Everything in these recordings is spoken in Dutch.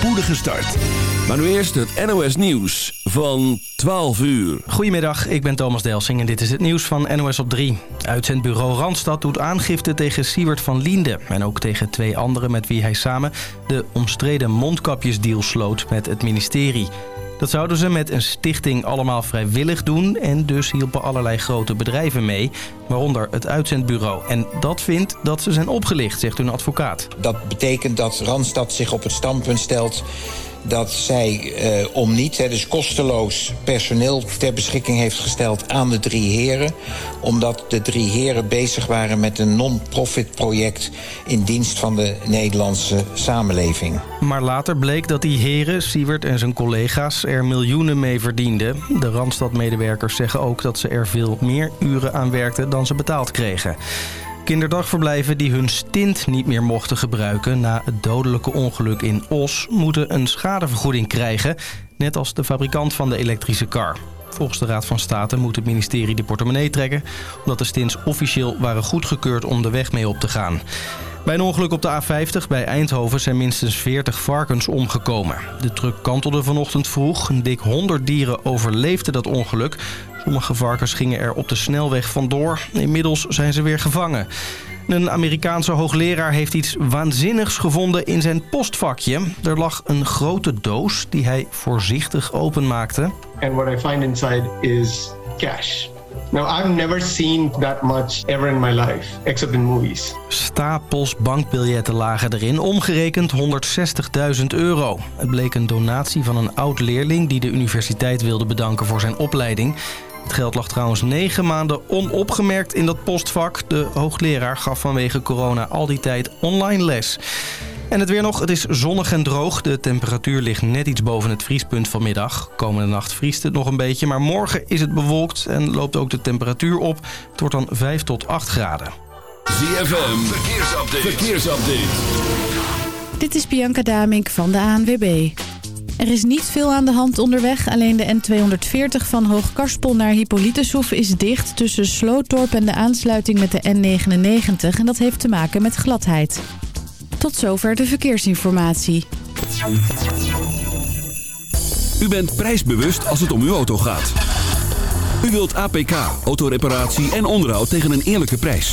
spoedige start. Maar nu eerst het NOS Nieuws van 12 uur. Goedemiddag, ik ben Thomas Delsing en dit is het nieuws van NOS op 3. Uitzendbureau Randstad doet aangifte tegen Siewert van Liende... en ook tegen twee anderen met wie hij samen de omstreden mondkapjesdeal sloot met het ministerie... Dat zouden ze met een stichting allemaal vrijwillig doen... en dus hielpen allerlei grote bedrijven mee, waaronder het uitzendbureau. En dat vindt dat ze zijn opgelicht, zegt hun advocaat. Dat betekent dat Randstad zich op het standpunt stelt dat zij eh, om niet, hè, dus kosteloos personeel ter beschikking heeft gesteld aan de drie heren. Omdat de drie heren bezig waren met een non-profit project in dienst van de Nederlandse samenleving. Maar later bleek dat die heren, Siewert en zijn collega's, er miljoenen mee verdienden. De Randstad-medewerkers zeggen ook dat ze er veel meer uren aan werkten dan ze betaald kregen. Kinderdagverblijven die hun stint niet meer mochten gebruiken... na het dodelijke ongeluk in Os moeten een schadevergoeding krijgen... net als de fabrikant van de elektrische kar. Volgens de Raad van State moet het ministerie de portemonnee trekken... omdat de stints officieel waren goedgekeurd om de weg mee op te gaan. Bij een ongeluk op de A50 bij Eindhoven zijn minstens 40 varkens omgekomen. De truck kantelde vanochtend vroeg. Dik 100 dieren overleefden dat ongeluk. Sommige varkens gingen er op de snelweg vandoor. Inmiddels zijn ze weer gevangen. Een Amerikaanse hoogleraar heeft iets waanzinnigs gevonden in zijn postvakje. Er lag een grote doos die hij voorzichtig openmaakte. And what I find inside is cash. Now, I've never seen that much ever in my life, except in movies. Stapels bankbiljetten lagen erin, omgerekend 160.000 euro. Het bleek een donatie van een oud-leerling die de universiteit wilde bedanken voor zijn opleiding. Het geld lag trouwens negen maanden onopgemerkt in dat postvak. De hoogleraar gaf vanwege corona al die tijd online les. En het weer nog, het is zonnig en droog. De temperatuur ligt net iets boven het vriespunt vanmiddag. Komende nacht vriest het nog een beetje, maar morgen is het bewolkt en loopt ook de temperatuur op. Het wordt dan 5 tot 8 graden. ZFM, verkeersupdate. verkeersupdate. Dit is Bianca Damink van de ANWB. Er is niet veel aan de hand onderweg. Alleen de N240 van Hoogkarspel naar Hippolytushoef is dicht... tussen Slootdorp en de aansluiting met de N99. En dat heeft te maken met gladheid. Tot zover de verkeersinformatie. U bent prijsbewust als het om uw auto gaat. U wilt APK, autoreparatie en onderhoud tegen een eerlijke prijs.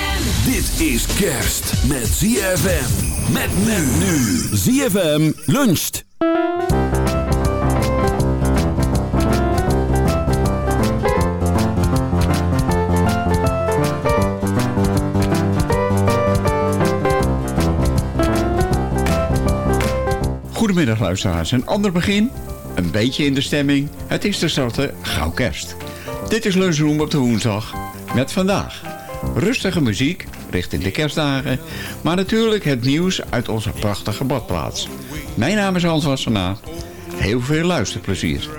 Dit is kerst met ZFM. Met men nu. ZFM luncht. Goedemiddag luisteraars. Een ander begin, een beetje in de stemming. Het is tenslotte gauw kerst. Dit is Lunchroom op de woensdag. Met vandaag rustige muziek richting de kerstdagen. Maar natuurlijk het nieuws uit onze prachtige badplaats. Mijn naam is Hans Wassenaar. Heel veel luisterplezier.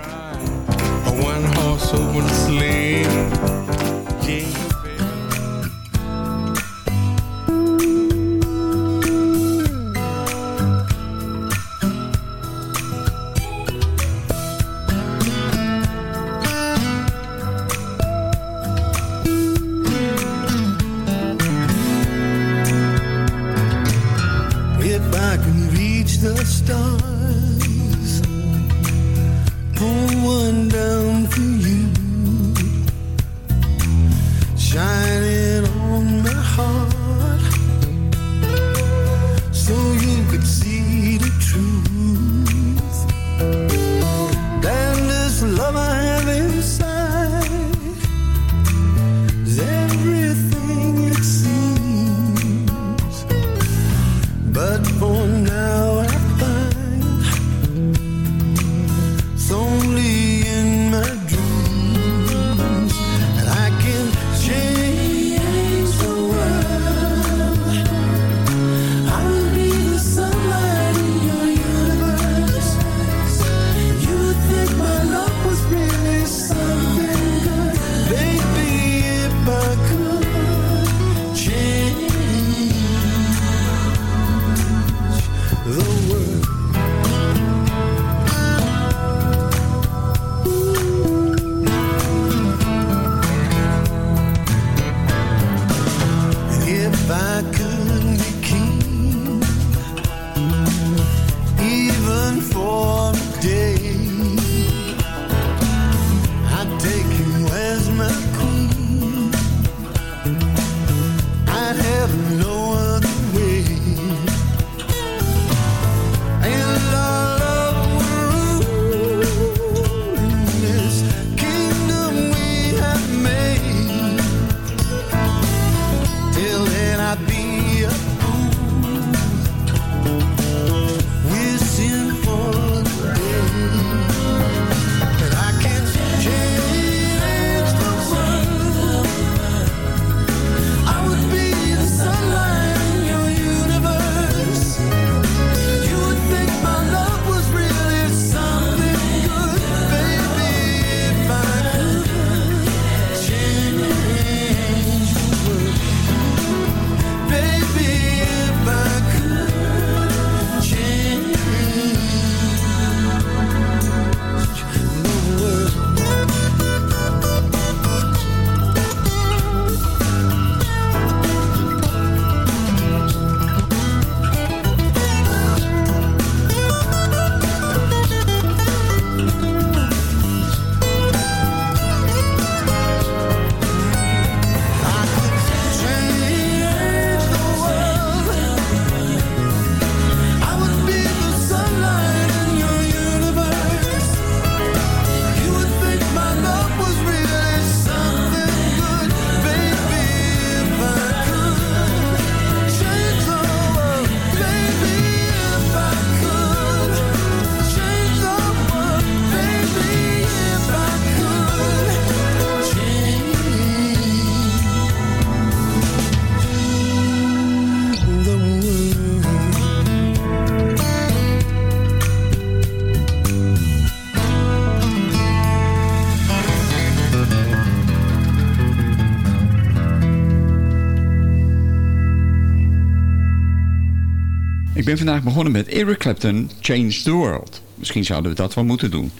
Ik ben vandaag begonnen met Eric Clapton, Change the World. Misschien zouden we dat wel moeten doen.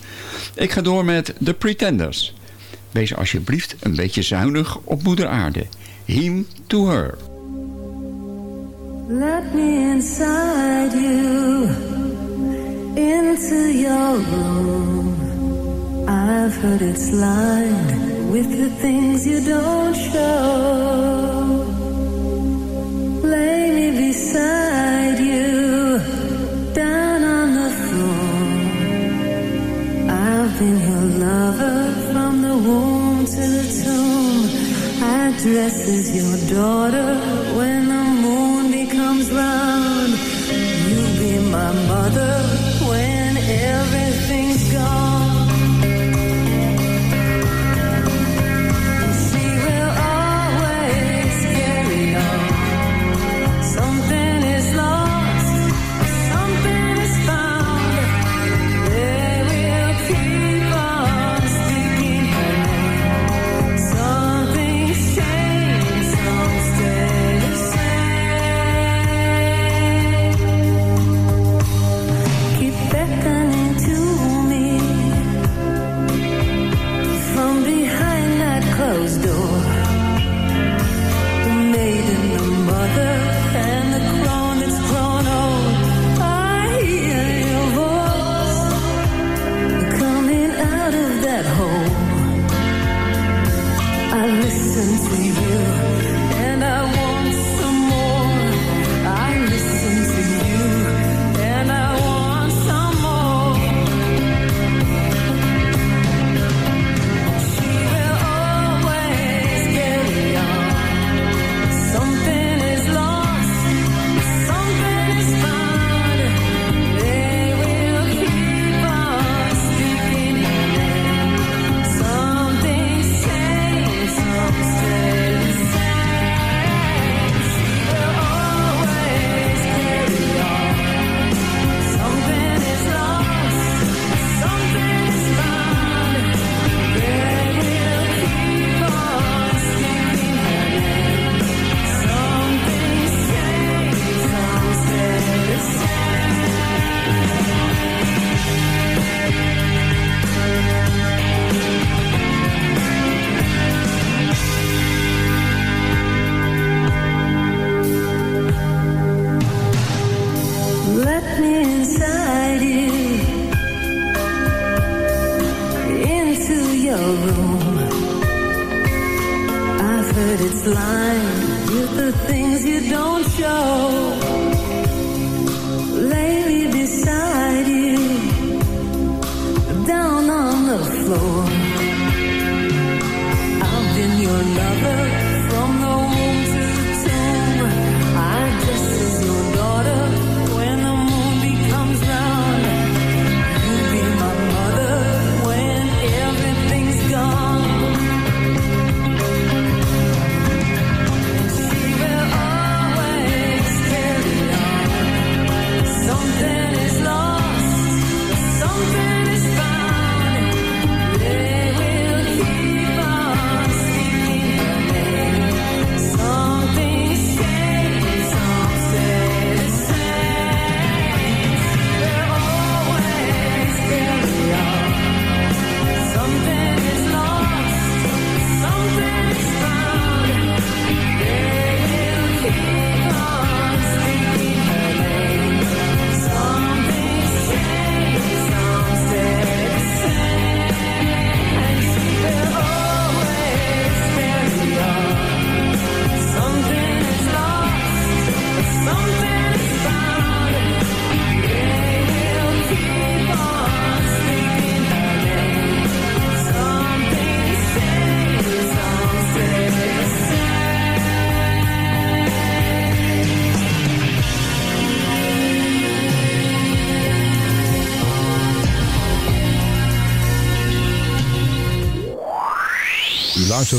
Ik ga door met The Pretenders. Wees alsjeblieft een beetje zuinig op moeder aarde. Him to her. Let me inside you, into your room. I've heard it's lined with the things you don't show. Lay me beside been your lover from the womb to the tomb. I dress as your daughter when the moon becomes round. You be my mother when every hesitancy.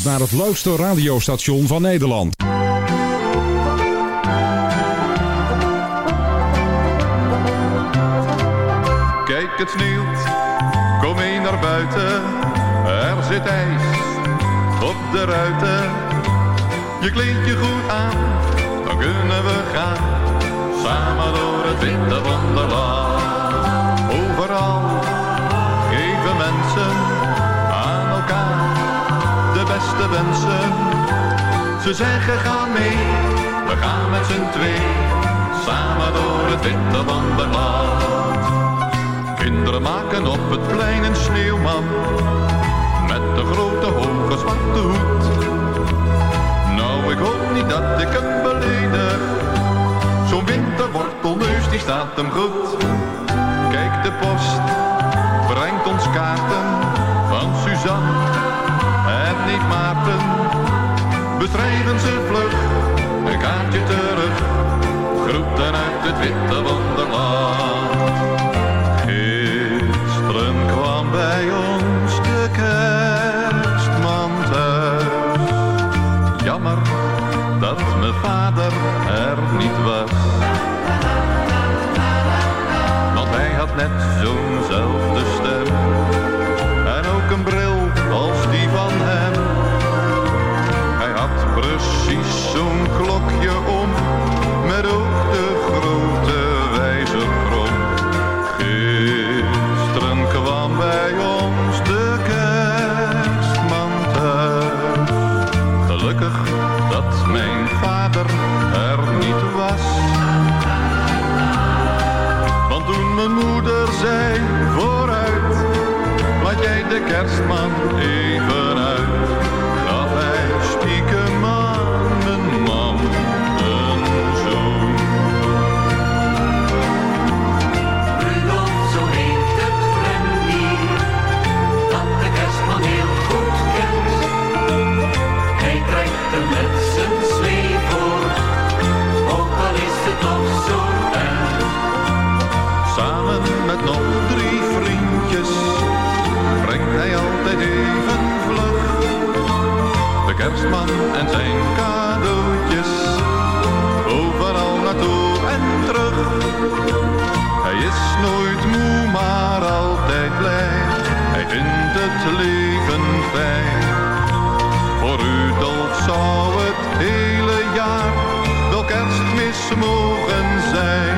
naar het leukste radiostation van Nederland. Kijk, het sneeuwt. Kom mee naar buiten. Er zit ijs op de ruiten. Je kleed je goed aan, dan kunnen we gaan. Samen door het witte wonderland. Overal geven mensen beste wensen. Ze zeggen ga mee, we gaan met z'n twee, samen door het witte wonderland. Kinderen maken op het plein een sneeuwman, met de grote hoge zwarte hoed. Nou, ik hoop niet dat ik hem beledig, zo'n winterwortelneus die staat hem goed. Kijk, de post Beschrijven ze vlug, een kaartje terug, groeten uit het witte wonderland. Kerstman even uit. Gaf hij stiekem aan mijn man een zoen. Rudolf, zo heet het rendier, dat de kerstman heel goed kent. Hij trekt hem met zijn slee voor, ook al is het nog zo eng. Samen met nog drie vriendjes De kerstman en zijn cadeautjes, overal naartoe en terug. Hij is nooit moe, maar altijd blij. Hij vindt het leven fijn. Voor Rudolf zou het hele jaar wel kerstmis mogen zijn.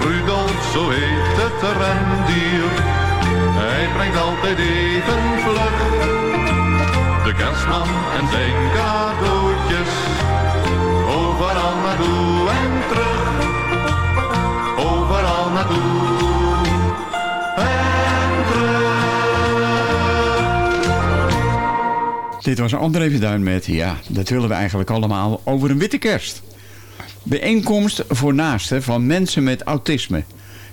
Rudolf, zo heet het rendier. Hij brengt altijd even vlug. Kerstman en zijn cadeautjes. Overal naartoe en terug. Overal naartoe en terug. Dit was André Verduin met, ja, dat willen we eigenlijk allemaal, over een witte kerst. Bijeenkomst voor naasten van mensen met autisme.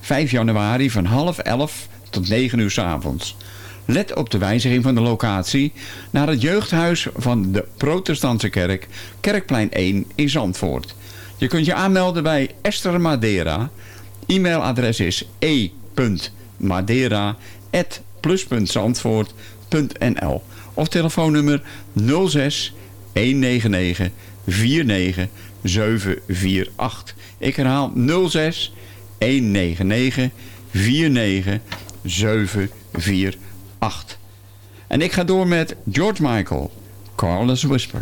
5 januari van half 11 tot 9 uur s avonds. Let op de wijziging van de locatie naar het jeugdhuis van de protestantse kerk, Kerkplein 1 in Zandvoort. Je kunt je aanmelden bij Esther Madeira. E-mailadres is e.madeira.plus.zandvoort.nl of telefoonnummer 06 199 49 748. Ik herhaal 06 199 49 748. En ik ga door met George Michael, Carlos Whisper.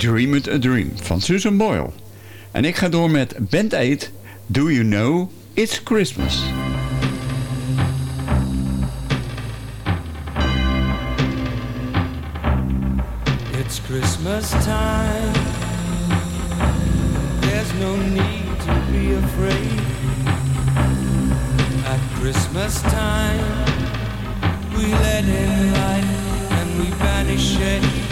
I Dreamed a Dream van Susan Boyle. En ik ga door met Band 8, Do You Know It's Christmas. It's Christmas time. There's no need to be afraid. At Christmas time, we let in light and we banish shade.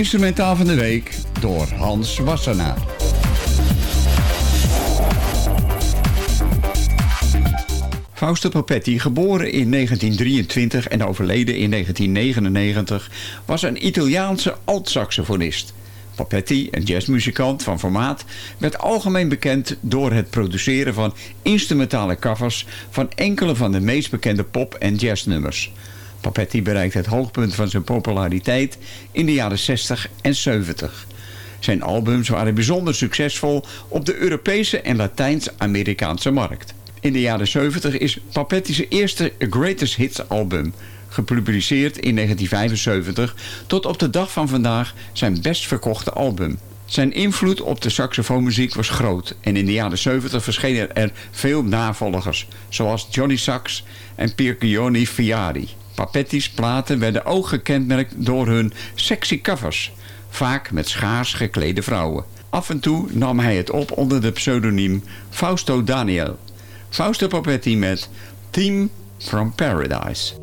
Instrumentaal van de week door Hans Wassenaar. Fausto Papetti, geboren in 1923 en overleden in 1999, was een Italiaanse alt-saxofonist. Papetti, een jazzmuzikant van formaat, werd algemeen bekend door het produceren van instrumentale covers van enkele van de meest bekende pop- en jazznummers. Papetti bereikte het hoogpunt van zijn populariteit in de jaren 60 en 70. Zijn albums waren bijzonder succesvol op de Europese en Latijns-Amerikaanse markt. In de jaren 70 is Papetti's eerste Greatest Hits album, gepubliceerd in 1975, tot op de dag van vandaag zijn best verkochte album. Zijn invloed op de saxofoonmuziek was groot en in de jaren 70 verschenen er veel navolgers, zoals Johnny Sax en Piergioni Fiari. Papetti's platen werden ook gekenmerkt door hun sexy covers, vaak met schaars geklede vrouwen. Af en toe nam hij het op onder de pseudoniem Fausto Daniel. Fausto Papetti met Team from Paradise.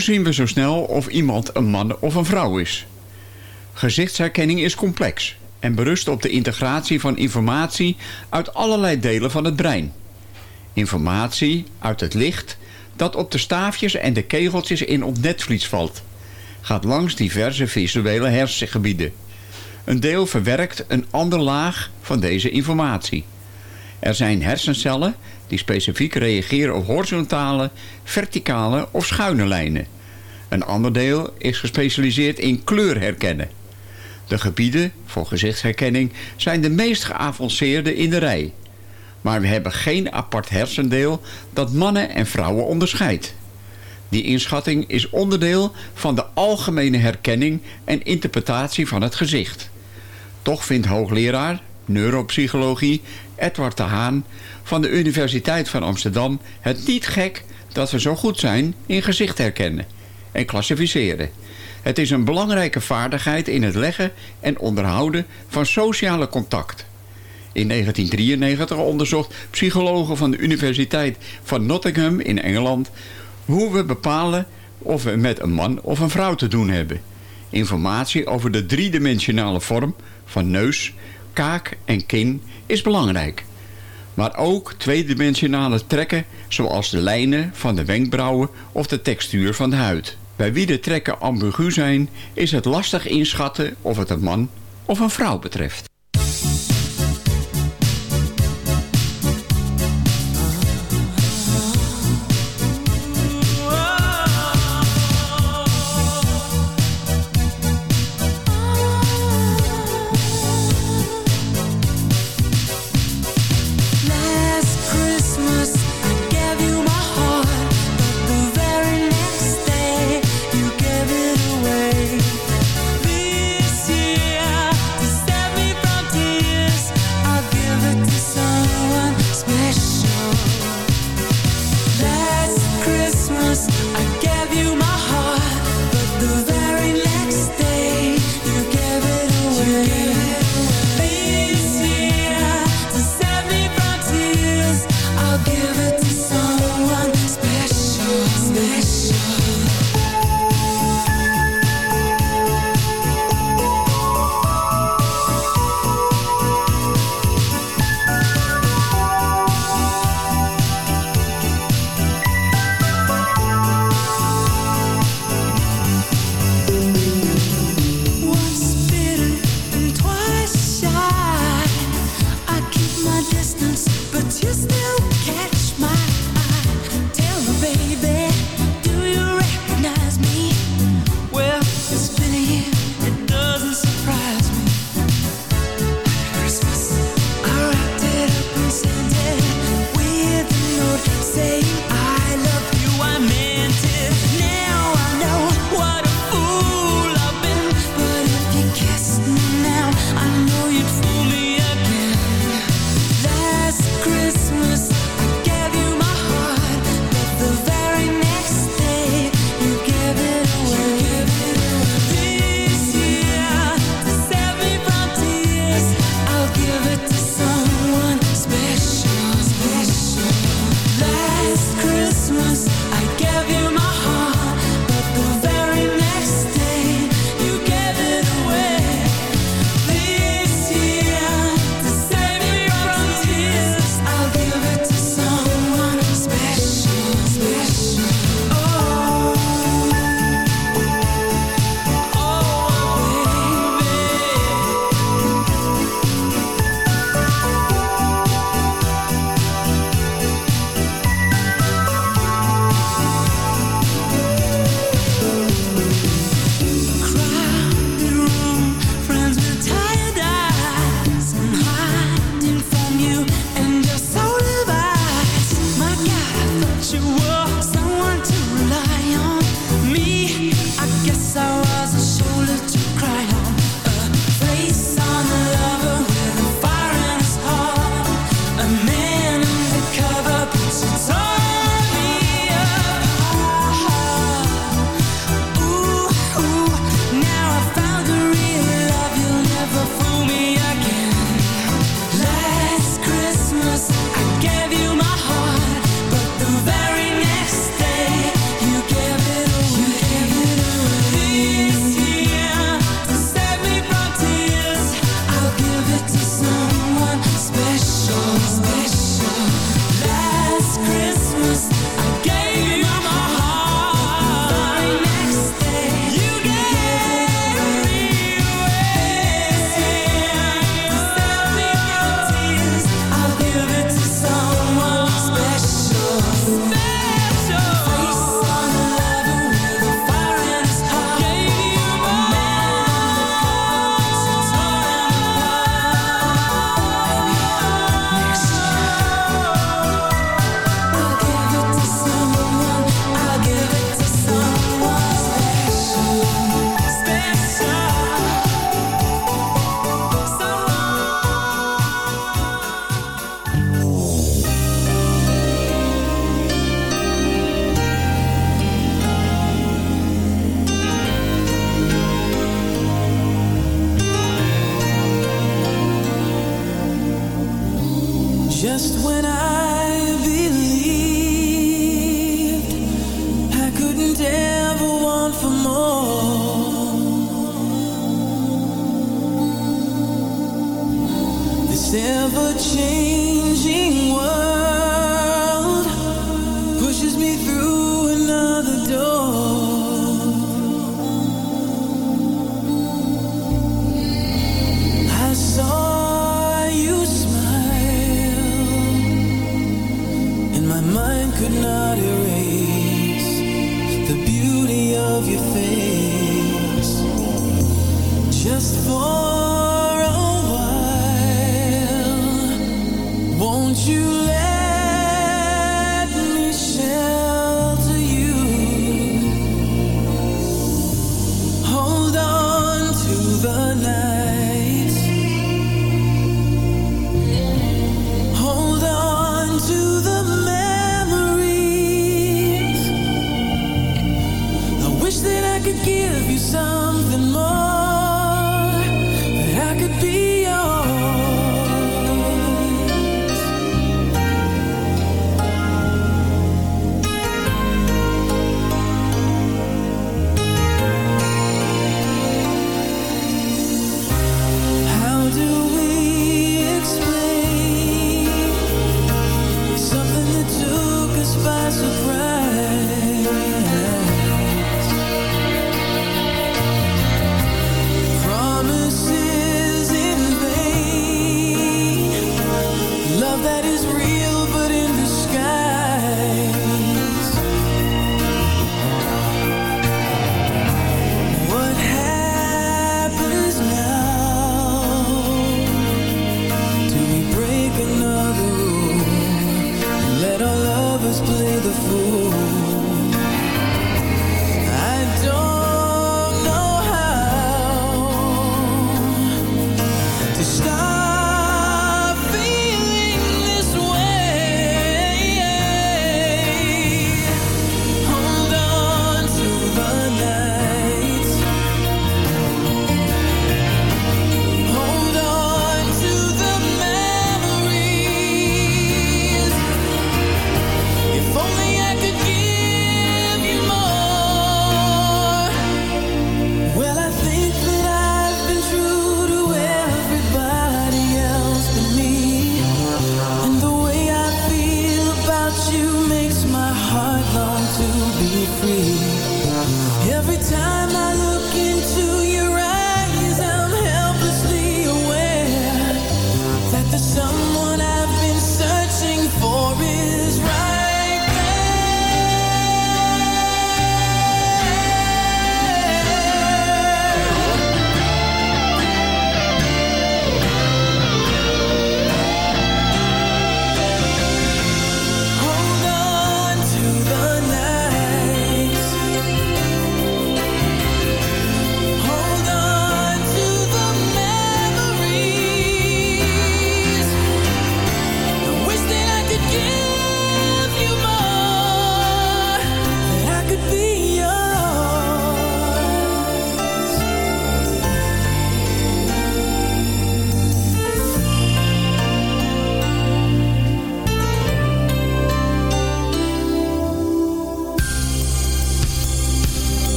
Hoe zien we zo snel of iemand een man of een vrouw is? Gezichtsherkenning is complex en berust op de integratie van informatie uit allerlei delen van het brein. Informatie uit het licht dat op de staafjes en de kegeltjes in op netvlies valt. Gaat langs diverse visuele hersengebieden. Een deel verwerkt een ander laag van deze informatie. Er zijn hersencellen die specifiek reageren op horizontale, verticale of schuine lijnen. Een ander deel is gespecialiseerd in kleur herkennen. De gebieden voor gezichtsherkenning zijn de meest geavanceerde in de rij. Maar we hebben geen apart hersendeel dat mannen en vrouwen onderscheidt. Die inschatting is onderdeel van de algemene herkenning en interpretatie van het gezicht. Toch vindt hoogleraar neuropsychologie Edward de Haan van de Universiteit van Amsterdam het niet gek dat we zo goed zijn in gezicht herkennen en klassificeren. Het is een belangrijke vaardigheid in het leggen en onderhouden van sociale contact. In 1993 onderzocht psychologen van de Universiteit van Nottingham in Engeland hoe we bepalen of we met een man of een vrouw te doen hebben. Informatie over de driedimensionale vorm van neus, kaak en kin is belangrijk. Maar ook tweedimensionale trekken zoals de lijnen van de wenkbrauwen of de textuur van de huid. Bij wie de trekken ambigu zijn is het lastig inschatten of het een man of een vrouw betreft.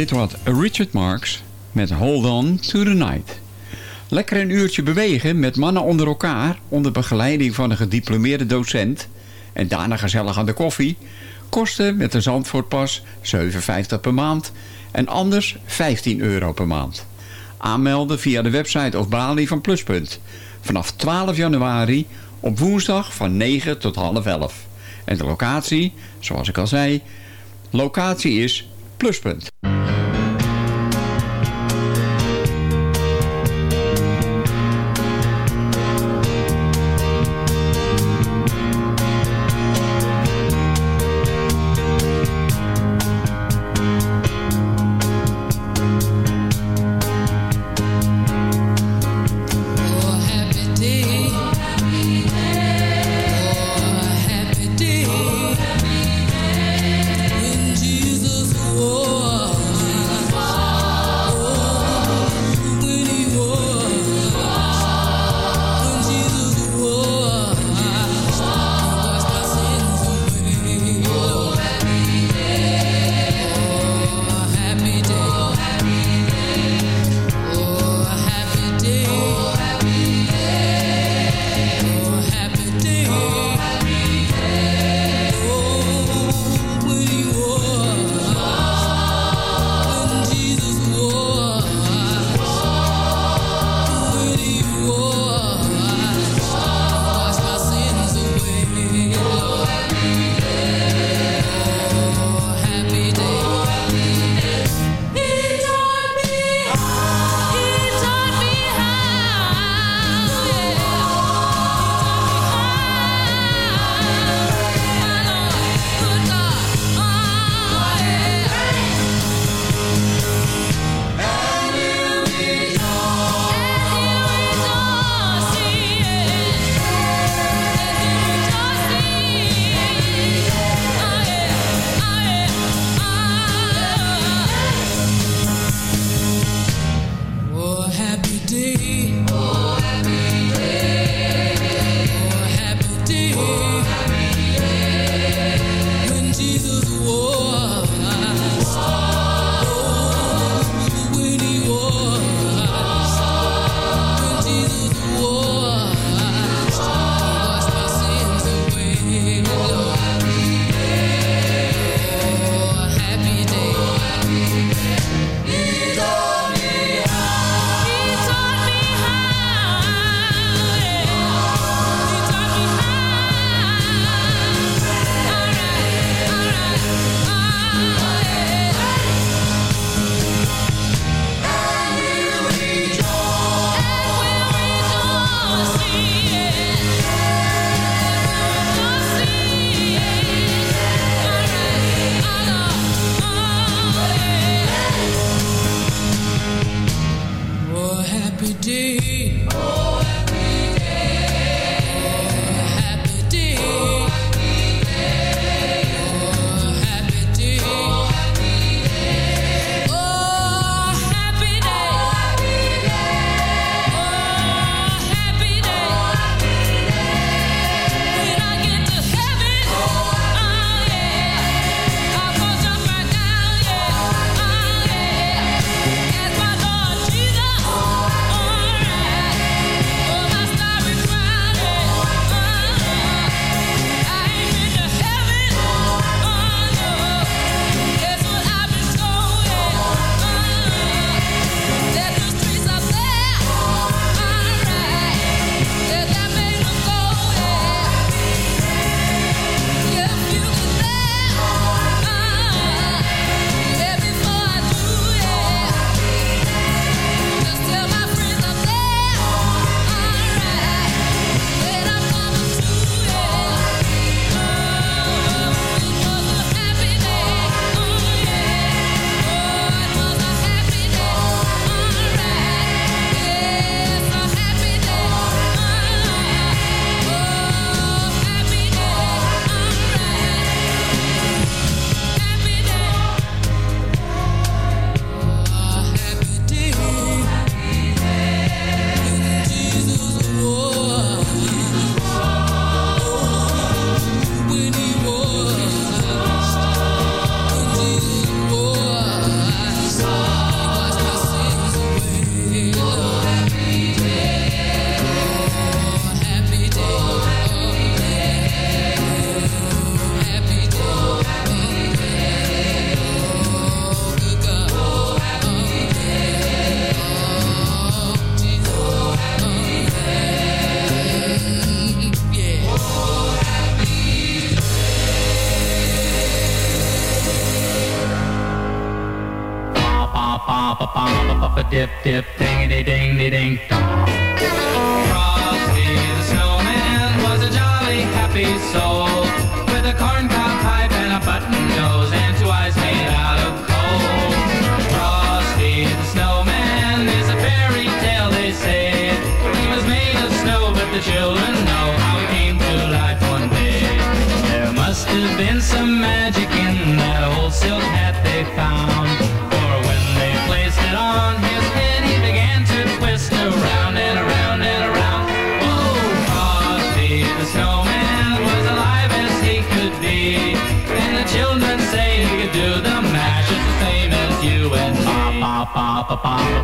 Dit was Richard Marks met Hold On To The Night. Lekker een uurtje bewegen met mannen onder elkaar... onder begeleiding van een gediplomeerde docent... en daarna gezellig aan de koffie... kosten met de Zandvoortpas 7,50 per maand... en anders 15 euro per maand. Aanmelden via de website of balie van Pluspunt. Vanaf 12 januari op woensdag van 9 tot half 11. En de locatie, zoals ik al zei... locatie is Pluspunt.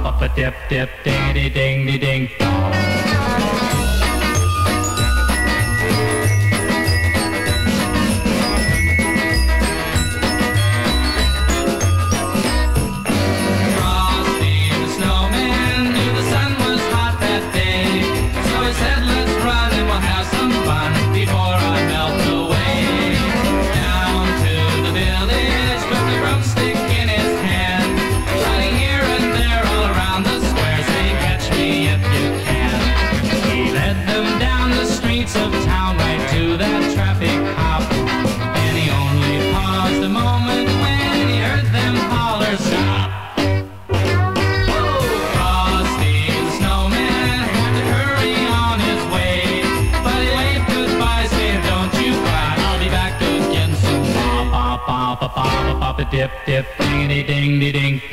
up a dip dip ding ding ding ding. meeting.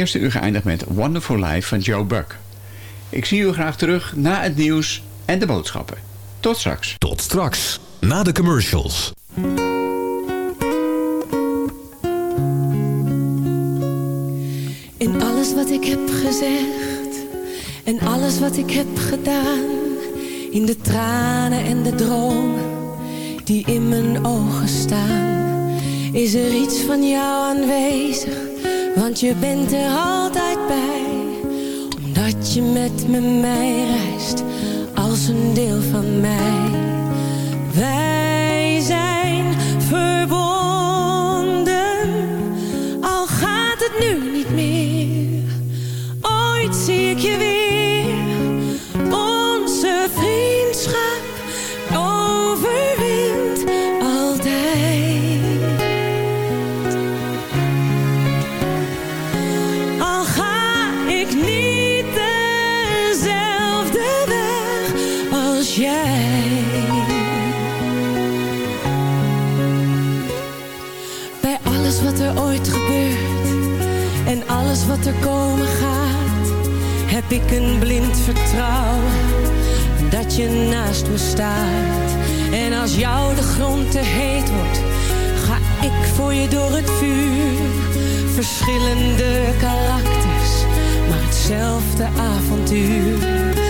eerste uur geëindigd met Wonderful Life van Joe Buck. Ik zie u graag terug na het nieuws en de boodschappen. Tot straks. Tot straks, na de commercials. In alles wat ik heb gezegd en alles wat ik heb gedaan. In de tranen en de dromen die in mijn ogen staan. Is er iets van jou aanwezig? want je bent er altijd bij. Omdat je met me mee reist, als een deel van mij. Wij ik een blind vertrouwen dat je naast me staat. En als jou de grond te heet wordt, ga ik voor je door het vuur. Verschillende karakters, maar hetzelfde avontuur.